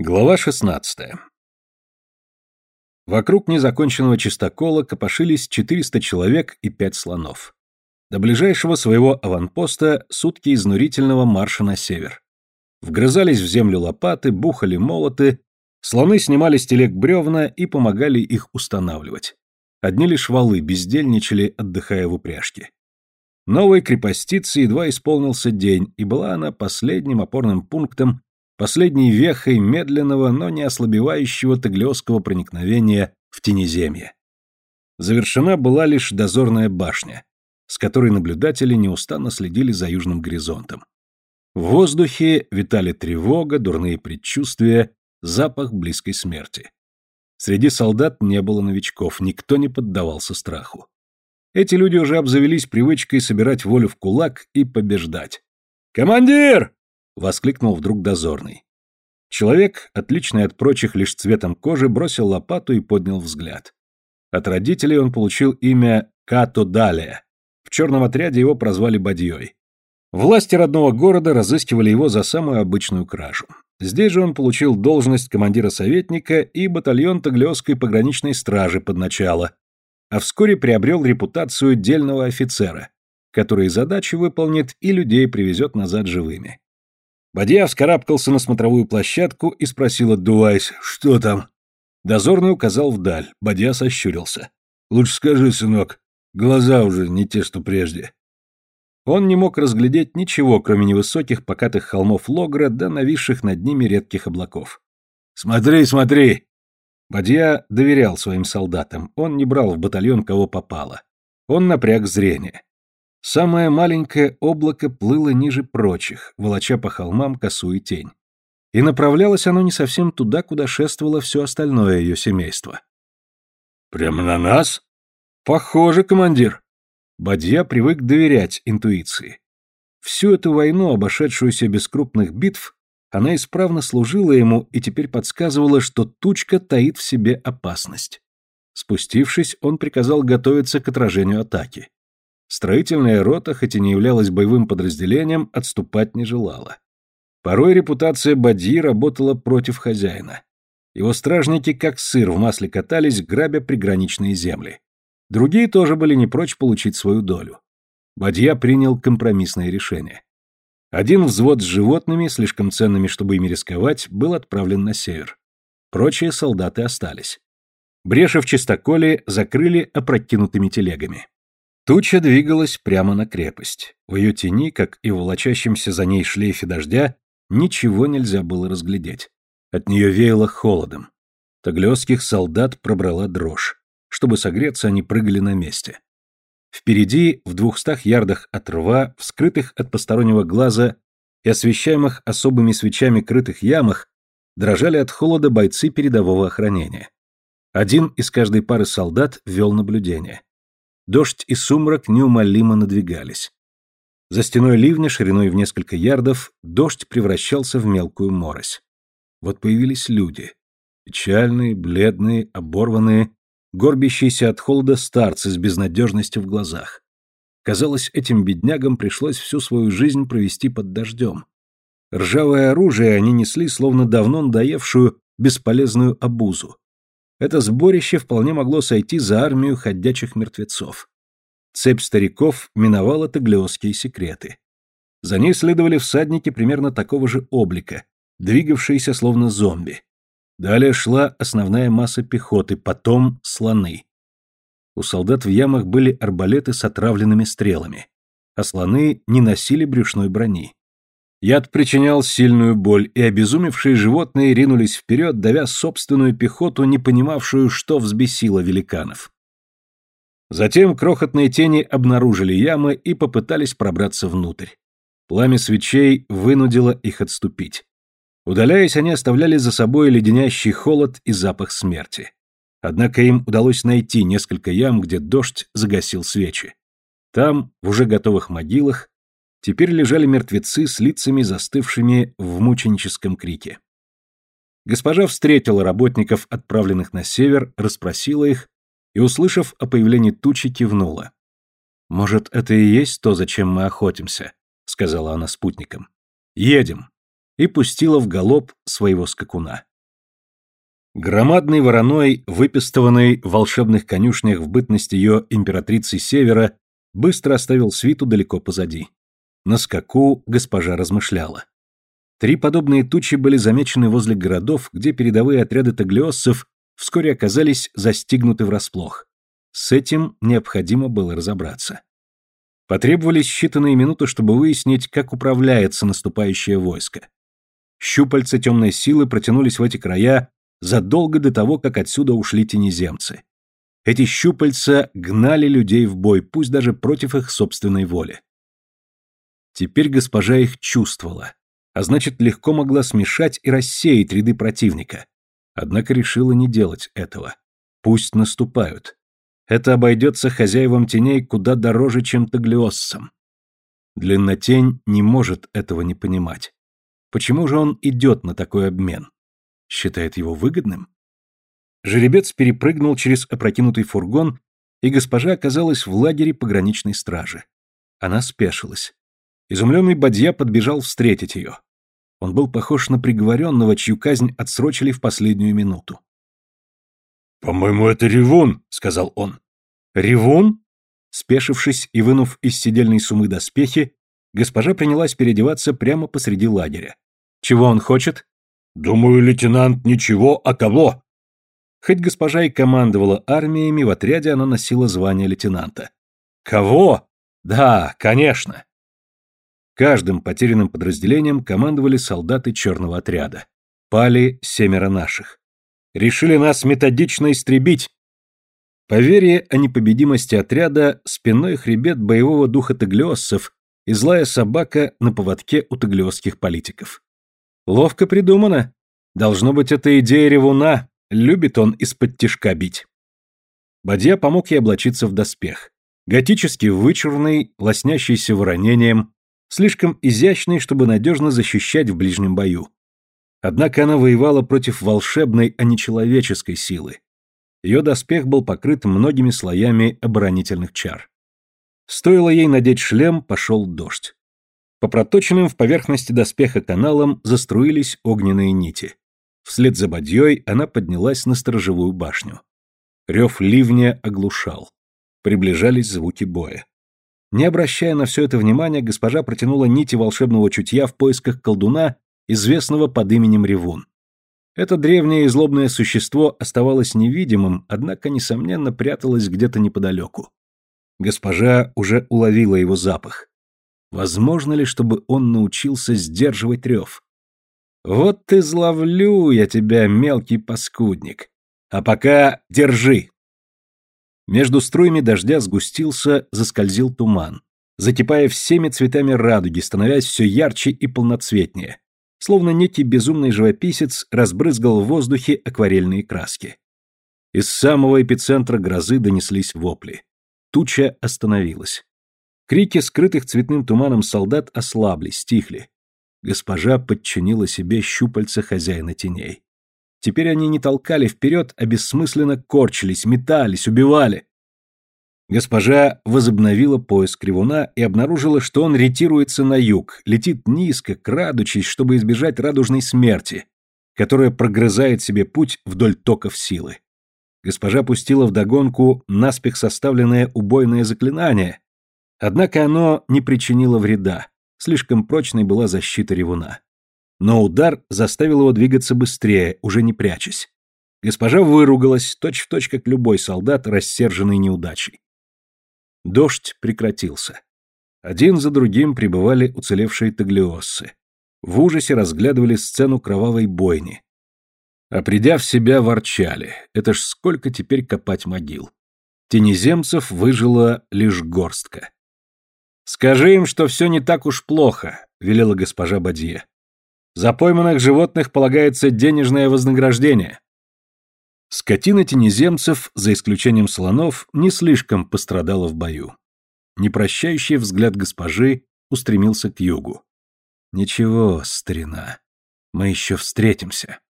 Глава 16. Вокруг незаконченного чистокола копошились 400 человек и 5 слонов. До ближайшего своего аванпоста сутки изнурительного марша на север. Вгрызались в землю лопаты, бухали молоты, слоны снимали с телег бревна и помогали их устанавливать. Одни лишь валы бездельничали, отдыхая в упряжке. Новой крепостице едва исполнился день, и была она последним опорным пунктом последней вехой медленного, но не ослабевающего таглиосского проникновения в тенеземье. Завершена была лишь дозорная башня, с которой наблюдатели неустанно следили за южным горизонтом. В воздухе витали тревога, дурные предчувствия, запах близкой смерти. Среди солдат не было новичков, никто не поддавался страху. Эти люди уже обзавелись привычкой собирать волю в кулак и побеждать. «Командир!» Воскликнул вдруг дозорный. Человек, отличный от прочих лишь цветом кожи, бросил лопату и поднял взгляд. От родителей он получил имя Като Далия. В черном отряде его прозвали Бадьей. Власти родного города разыскивали его за самую обычную кражу. Здесь же он получил должность командира советника и батальон Таглиосской пограничной стражи под начало, а вскоре приобрел репутацию дельного офицера, который задачи выполнит и людей привезет назад живыми. Бадья вскарабкался на смотровую площадку и спросил, отдуваясь, что там? Дозорный указал вдаль, Бадья сощурился. «Лучше скажи, сынок, глаза уже не те, что прежде». Он не мог разглядеть ничего, кроме невысоких покатых холмов Логра да нависших над ними редких облаков. «Смотри, смотри!» Бадья доверял своим солдатам, он не брал в батальон кого попало. Он напряг зрение. Самое маленькое облако плыло ниже прочих, волоча по холмам косую тень. И направлялось оно не совсем туда, куда шествовало все остальное ее семейство. «Прямо на нас?» «Похоже, командир». Бадья привык доверять интуиции. Всю эту войну, обошедшуюся без крупных битв, она исправно служила ему и теперь подсказывала, что тучка таит в себе опасность. Спустившись, он приказал готовиться к отражению атаки. Строительная рота, хоть и не являлась боевым подразделением, отступать не желала. Порой репутация Бадьи работала против хозяина. Его стражники как сыр в масле катались, грабя приграничные земли. Другие тоже были не прочь получить свою долю. Бадья принял компромиссное решение. Один взвод с животными, слишком ценными, чтобы ими рисковать, был отправлен на север. Прочие солдаты остались. Бреши в чистоколе закрыли опрокинутыми телегами. Туча двигалась прямо на крепость. В ее тени, как и в волочащемся за ней шлейфе дождя, ничего нельзя было разглядеть. От нее веяло холодом. Таглиосских солдат пробрала дрожь. Чтобы согреться, они прыгали на месте. Впереди, в двухстах ярдах от рва, вскрытых от постороннего глаза и освещаемых особыми свечами крытых ямах, дрожали от холода бойцы передового охранения. Один из каждой пары солдат вел наблюдение. Дождь и сумрак неумолимо надвигались. За стеной ливня, шириной в несколько ярдов, дождь превращался в мелкую морось. Вот появились люди. Печальные, бледные, оборванные, горбящиеся от холода старцы с безнадежностью в глазах. Казалось, этим беднягам пришлось всю свою жизнь провести под дождем. Ржавое оружие они несли, словно давно надоевшую, бесполезную обузу. Это сборище вполне могло сойти за армию ходячих мертвецов. Цепь стариков миновала таглиосские секреты. За ней следовали всадники примерно такого же облика, двигавшиеся словно зомби. Далее шла основная масса пехоты, потом слоны. У солдат в ямах были арбалеты с отравленными стрелами, а слоны не носили брюшной брони. Яд причинял сильную боль, и обезумевшие животные ринулись вперед, давя собственную пехоту, не понимавшую, что взбесило великанов. Затем крохотные тени обнаружили ямы и попытались пробраться внутрь. Пламя свечей вынудило их отступить. Удаляясь, они оставляли за собой леденящий холод и запах смерти. Однако им удалось найти несколько ям, где дождь загасил свечи. Там, в уже готовых могилах, теперь лежали мертвецы с лицами застывшими в мученическом крике. Госпожа встретила работников, отправленных на север, расспросила их и, услышав о появлении тучи, кивнула. «Может, это и есть то, зачем мы охотимся», — сказала она спутникам. «Едем», и пустила в галоп своего скакуна. Громадный вороной, выпистованный в волшебных конюшнях в бытность ее императрицы Севера, быстро оставил свиту далеко позади. На скаку госпожа размышляла. Три подобные тучи были замечены возле городов, где передовые отряды таглиоссов вскоре оказались застигнуты врасплох. С этим необходимо было разобраться. Потребовались считанные минуты, чтобы выяснить, как управляется наступающее войско. Щупальца темной силы протянулись в эти края задолго до того, как отсюда ушли тенеземцы. Эти щупальца гнали людей в бой, пусть даже против их собственной воли. Теперь госпожа их чувствовала, а значит, легко могла смешать и рассеять ряды противника. Однако решила не делать этого. Пусть наступают. Это обойдется хозяевам теней куда дороже, чем таглиоссам. Длиннотень не может этого не понимать. Почему же он идет на такой обмен? Считает его выгодным? Жеребец перепрыгнул через опрокинутый фургон, и госпожа оказалась в лагере пограничной стражи. Она спешилась. Изумленный бадья подбежал встретить ее. Он был похож на приговоренного, чью казнь отсрочили в последнюю минуту. «По-моему, это ревун», — сказал он. «Ревун?» Спешившись и вынув из сидельной сумы доспехи, госпожа принялась переодеваться прямо посреди лагеря. «Чего он хочет?» «Думаю, лейтенант, ничего, а кого?» Хоть госпожа и командовала армиями, в отряде она носила звание лейтенанта. «Кого?» «Да, конечно!» Каждым потерянным подразделением командовали солдаты черного отряда. Пали семеро наших. Решили нас методично истребить. Поверье о непобедимости отряда, спинной хребет боевого духа таглиоссов и злая собака на поводке у таглиосских политиков. Ловко придумано. Должно быть, это идея ревуна. Любит он из-под тишка бить. Бадья помог ей облачиться в доспех. Готически вычурный, лоснящийся воронением, слишком изящный, чтобы надежно защищать в ближнем бою. Однако она воевала против волшебной, а не человеческой силы. Ее доспех был покрыт многими слоями оборонительных чар. Стоило ей надеть шлем, пошел дождь. По проточенным в поверхности доспеха каналам заструились огненные нити. Вслед за бадьей она поднялась на сторожевую башню. Рев ливня оглушал. Приближались звуки боя. Не обращая на все это внимания, госпожа протянула нити волшебного чутья в поисках колдуна, известного под именем Ревун. Это древнее и злобное существо оставалось невидимым, однако, несомненно, пряталось где-то неподалеку. Госпожа уже уловила его запах. Возможно ли, чтобы он научился сдерживать рев? «Вот ты зловлю я тебя, мелкий паскудник. А пока держи!» Между струями дождя сгустился, заскользил туман, закипая всеми цветами радуги, становясь все ярче и полноцветнее словно некий безумный живописец разбрызгал в воздухе акварельные краски. Из самого эпицентра грозы донеслись вопли. Туча остановилась. Крики, скрытых цветным туманом солдат, ослабли, стихли. Госпожа подчинила себе щупальца хозяина теней. Теперь они не толкали вперед, а бессмысленно корчились, метались, убивали. Госпожа возобновила поиск Кривуна и обнаружила, что он ретируется на юг, летит низко, крадучись, чтобы избежать радужной смерти, которая прогрызает себе путь вдоль токов силы. Госпожа пустила вдогонку наспех составленное убойное заклинание, однако оно не причинило вреда, слишком прочной была защита ревуна. Но удар заставил его двигаться быстрее, уже не прячась. Госпожа выругалась, точь-в-точь, точь, как любой солдат, рассерженный неудачей. Дождь прекратился. Один за другим прибывали уцелевшие таглиоссы. В ужасе разглядывали сцену кровавой бойни. А придя в себя, ворчали. Это ж сколько теперь копать могил. Тенеземцев выжила лишь горстка. «Скажи им, что все не так уж плохо», — велела госпожа Бадье. «За пойманных животных полагается денежное вознаграждение». Скотина тенеземцев, за исключением слонов, не слишком пострадала в бою. Непрощающий взгляд госпожи устремился к югу. «Ничего, старина, мы еще встретимся».